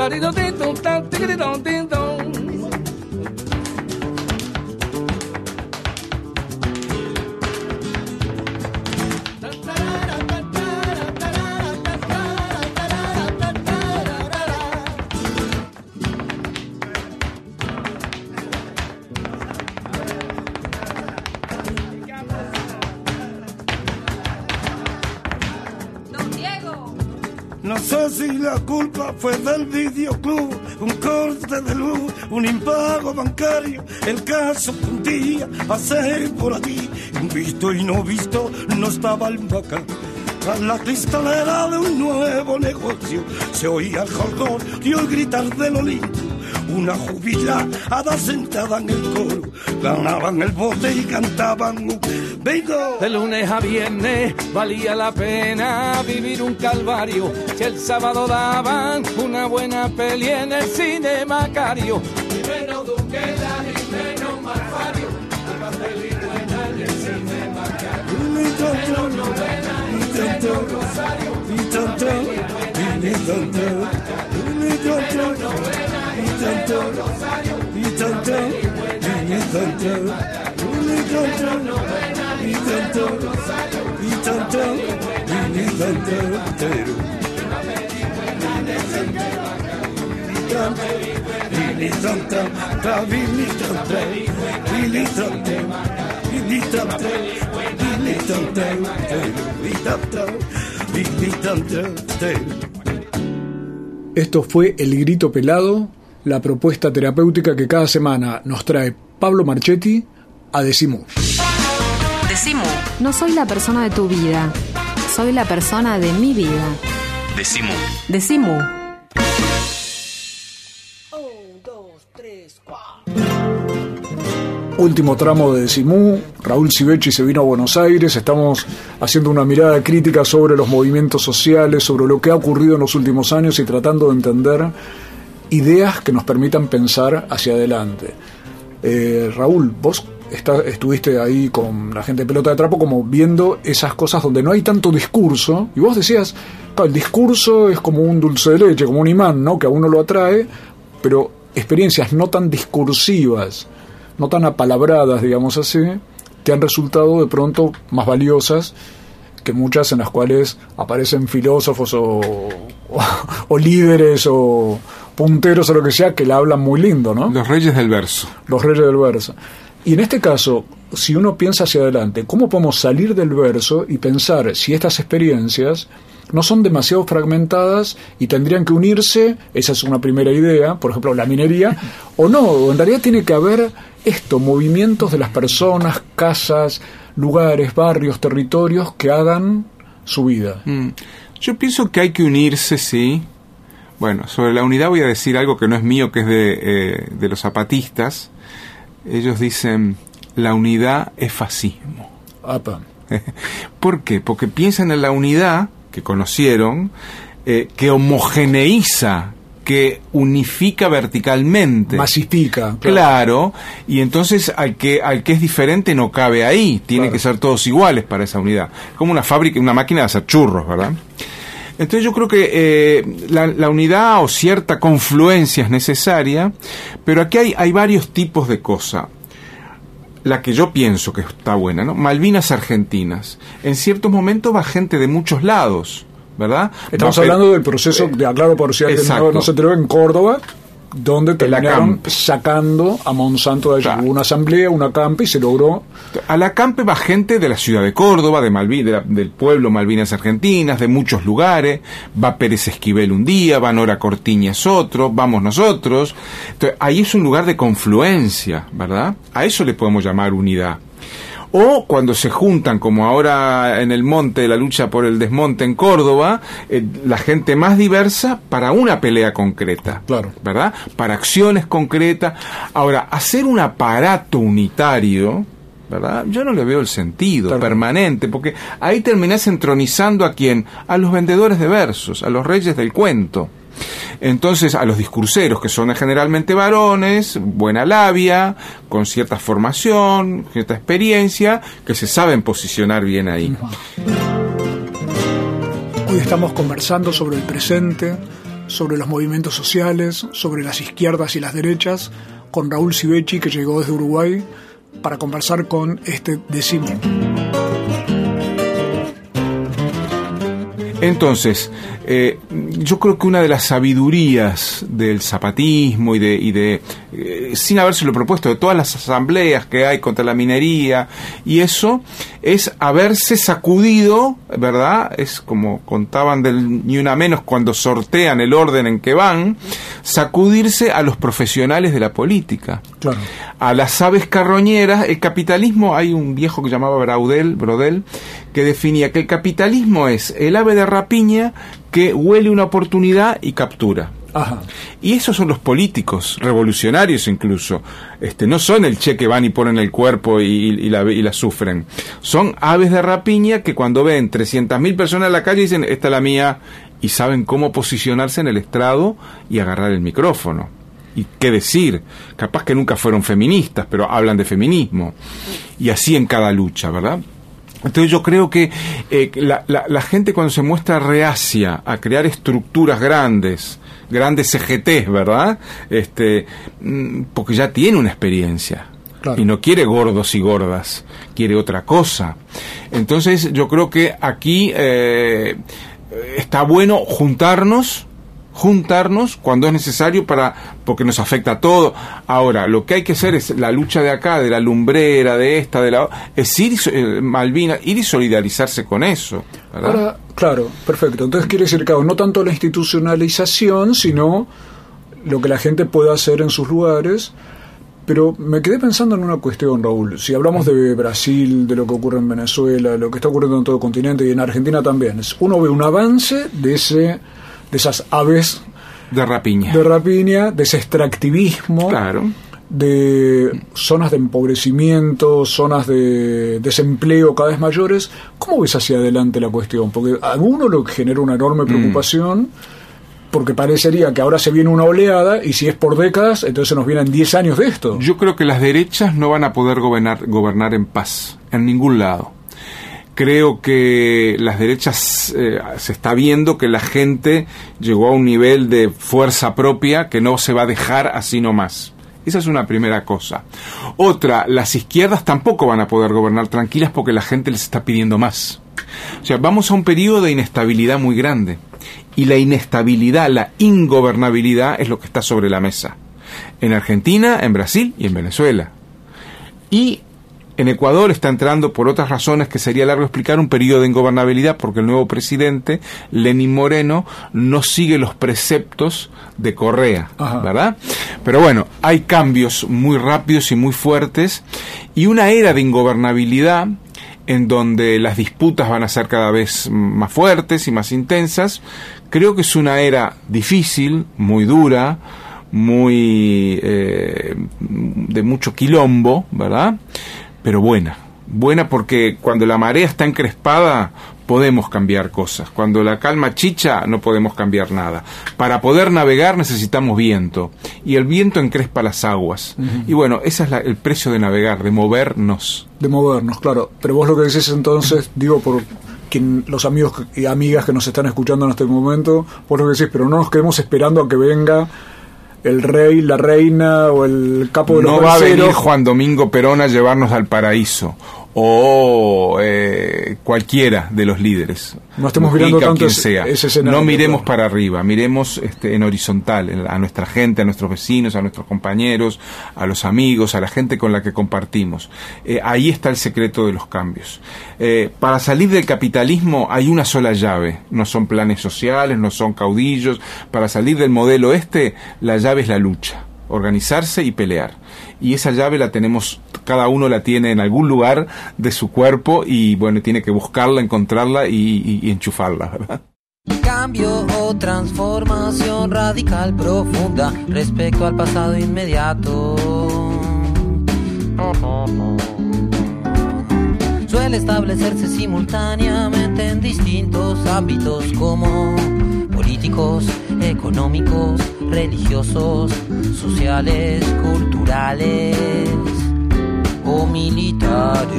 da dee dum ding dum ding ding dong ding dong. La culpa fue del videoclub, un corte de luz, un impago bancario. El caso que un día por allí, visto y no visto, no estaba el vaca. tras la cristalera de un nuevo negocio se oía el jolgor y el gritar de lo lindo. Una jubilada sentada en el coro, ganaban el bote y cantaban un bingo. De lunes a viernes valía la pena vivir un calvario. Si el sábado daban una buena peli en el cine Macario. Y menos Duquela y menos Marfario. Una peli buena en el cine Macario. Menos novena y menos Rosario. Peli buena en Macario. y tanto, y tanto, y tanto, y tanto, y tanto, y tanto, Esto fue El Grito Pelado, la propuesta terapéutica que cada semana nos trae Pablo Marchetti a Decimú. Decimu. No soy la persona de tu vida, soy la persona de mi vida. Decimú. Decimu. Último tramo de Decimú, Raúl Civechi se vino a Buenos Aires, estamos haciendo una mirada crítica sobre los movimientos sociales, sobre lo que ha ocurrido en los últimos años y tratando de entender ideas que nos permitan pensar hacia adelante. Eh, Raúl, vos está- estuviste ahí con la gente de pelota de trapo como viendo esas cosas donde no hay tanto discurso y vos decías, el discurso es como un dulce de leche, como un imán, ¿no? Que a uno lo atrae, pero experiencias no tan discursivas, no tan apalabradas, digamos así, te han resultado de pronto más valiosas que muchas en las cuales aparecen filósofos o, o, o líderes o punteros o lo que sea que la hablan muy lindo, ¿no? Los reyes del verso. Los reyes del verso. Y en este caso, si uno piensa hacia adelante, ¿cómo podemos salir del verso y pensar si estas experiencias no son demasiado fragmentadas y tendrían que unirse? Esa es una primera idea, por ejemplo, la minería, o no, en realidad tiene que haber esto, movimientos de las personas, casas, lugares, barrios, territorios que hagan su vida. Mm. Yo pienso que hay que unirse, sí. Bueno, sobre la unidad voy a decir algo que no es mío, que es de, eh, de los zapatistas. Ellos dicen, la unidad es fascismo. Apa. ¿Por qué? Porque piensan en la unidad que conocieron, eh, que homogeneiza, que unifica verticalmente. Masifica. Claro, y entonces al que, al que es diferente no cabe ahí, tiene Claro. que ser todos iguales para esa unidad. Como una fábrica, una máquina de hacer churros, ¿verdad? Entonces yo creo que eh, la, la unidad o cierta confluencia es necesaria, pero aquí hay, hay varios tipos de cosas. La que yo pienso que está buena, ¿no? Malvinas Argentinas. En ciertos momentos va gente de muchos lados, ¿verdad? Estamos hablando del proceso de aclaro por si alguien no, se enteró en Córdoba, donde terminaron sacando a Monsanto de allí. Hubo una asamblea, una campa y se logró. A la campe va gente de la ciudad de Córdoba, de Malvi- de la- del pueblo Malvinas Argentinas, de muchos lugares. Va Pérez Esquivel un día, va Nora Cortiñas otro, vamos nosotros. Entonces, ahí es un lugar de confluencia, ¿verdad? A eso le podemos llamar unidad. O cuando se juntan, como ahora en el monte la lucha por el desmonte en Córdoba, eh, la gente más diversa para una pelea concreta. Claro. ¿Verdad? Para acciones concretas. Ahora, hacer un aparato unitario, ¿verdad? Yo no le veo el sentido permanente, porque ahí terminás entronizando a quién? A los vendedores de versos, a los reyes del cuento. Entonces, a los discurseros, que son generalmente varones, buena labia, con cierta formación, cierta experiencia, que se saben posicionar bien ahí. Hoy estamos conversando sobre el presente, sobre los movimientos sociales, sobre las izquierdas y las derechas, con Raúl Civechi, que llegó desde Uruguay, para conversar con este décimo. Entonces, eh, yo creo que una de las sabidurías del zapatismo y de, y de eh, sin habérselo propuesto, de todas las asambleas que hay contra la minería y eso, es haberse sacudido, ¿verdad? Es como contaban del ni una menos cuando sortean el orden en que van, sacudirse a los profesionales de la política. Claro. A las aves carroñeras, el capitalismo, hay un viejo que llamaba Braudel, Brodel, que definía que el capitalismo es el ave de rapiña que huele una oportunidad y captura. Ajá. Y esos son los políticos, revolucionarios incluso. Este, no son el che que van y ponen el cuerpo y, y la, y la sufren. Son aves de rapiña que cuando ven 300.000 personas en la calle dicen, esta es la mía, y saben cómo posicionarse en el estrado y agarrar el micrófono. Y qué decir, capaz que nunca fueron feministas, pero hablan de feminismo. Y así en cada lucha, ¿verdad? Entonces yo creo que eh, la, la, la, gente cuando se muestra reacia a crear estructuras grandes, grandes CGTs, ¿verdad? Este, mm, porque ya tiene una experiencia. Claro. Y no quiere gordos y gordas, quiere otra cosa. Entonces yo creo que aquí eh, está bueno juntarnos, juntarnos cuando es necesario para porque nos afecta a todo. Ahora, lo que hay que hacer es la lucha de acá, de la lumbrera, de esta, de la es ir eh, Malvina, ir y solidarizarse con eso. Ahora, claro, perfecto. Entonces quiere decir que no tanto la institucionalización, sino lo que la gente puede hacer en sus lugares. Pero me quedé pensando en una cuestión, Raúl. Si hablamos de Brasil, de lo que ocurre en Venezuela, lo que está ocurriendo en todo el continente y en Argentina también, uno ve un avance de ese de esas aves de rapiña, de rapiña, de ese extractivismo, claro. de zonas de empobrecimiento, zonas de desempleo cada vez mayores. ¿Cómo ves hacia adelante la cuestión? Porque a uno lo genera una enorme preocupación. Mm. Porque parecería que ahora se viene una oleada y si es por décadas, entonces nos vienen 10 años de esto. Yo creo que las derechas no van a poder gobernar, gobernar en paz, en ningún lado creo que las derechas eh, se está viendo que la gente llegó a un nivel de fuerza propia que no se va a dejar así nomás. Esa es una primera cosa. Otra, las izquierdas tampoco van a poder gobernar tranquilas porque la gente les está pidiendo más. O sea, vamos a un periodo de inestabilidad muy grande. Y la inestabilidad, la ingobernabilidad es lo que está sobre la mesa. En Argentina, en Brasil y en Venezuela. Y en Ecuador está entrando, por otras razones que sería largo explicar, un periodo de ingobernabilidad porque el nuevo presidente, Lenín Moreno, no sigue los preceptos de Correa, Ajá. ¿verdad? Pero bueno, hay cambios muy rápidos y muy fuertes y una era de ingobernabilidad en donde las disputas van a ser cada vez más fuertes y más intensas. Creo que es una era difícil, muy dura, muy eh, de mucho quilombo, ¿verdad? Pero buena. Buena porque cuando la marea está encrespada podemos cambiar cosas. Cuando la calma chicha no podemos cambiar nada. Para poder navegar necesitamos viento y el viento encrespa las aguas. Uh -huh. Y bueno, ese es la, el precio de navegar, de movernos. De movernos, claro. Pero vos lo que decís entonces, digo por quien, los amigos y amigas que nos están escuchando en este momento, vos lo que decís, pero no nos quedemos esperando a que venga el rey, la reina o el capo de los No va a venir Juan Domingo Perón a llevarnos al paraíso o eh, cualquiera de los líderes. No estemos mirando tanto quien sea. Ese, no miremos para arriba, miremos este, en horizontal, a nuestra gente, a nuestros vecinos, a nuestros compañeros, a los amigos, a la gente con la que compartimos. Eh, ahí está el secreto de los cambios. Eh, para salir del capitalismo hay una sola llave, no son planes sociales, no son caudillos. Para salir del modelo este, la llave es la lucha organizarse y pelear. Y esa llave la tenemos, cada uno la tiene en algún lugar de su cuerpo y bueno, tiene que buscarla, encontrarla y, enchufarla, ¿verdad? Cambio o transformación radical profunda respecto al pasado inmediato. Suele establecerse simultáneamente en distintos ámbitos como económicos, religiosos, sociales, culturales o militares.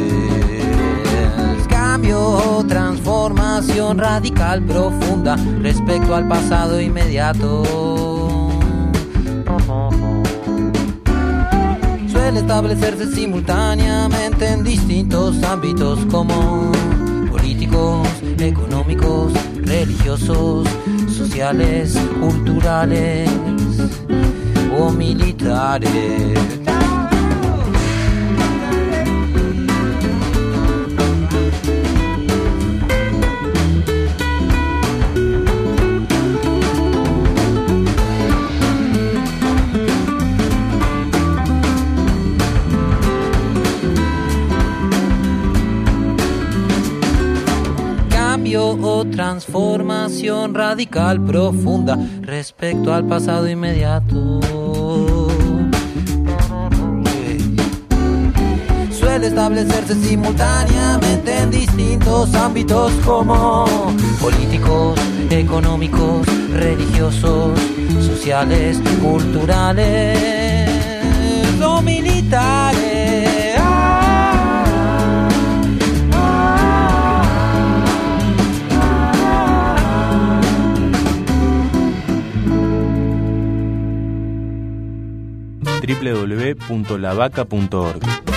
Cambio transformación radical profunda respecto al pasado inmediato. Suele establecerse simultáneamente en distintos ámbitos como políticos, económicos, religiosos, sociales, culturales o militares. Transformación radical profunda respecto al pasado inmediato. Suele establecerse simultáneamente en distintos ámbitos como políticos, económicos, religiosos, sociales, culturales o militares. www.lavaca.org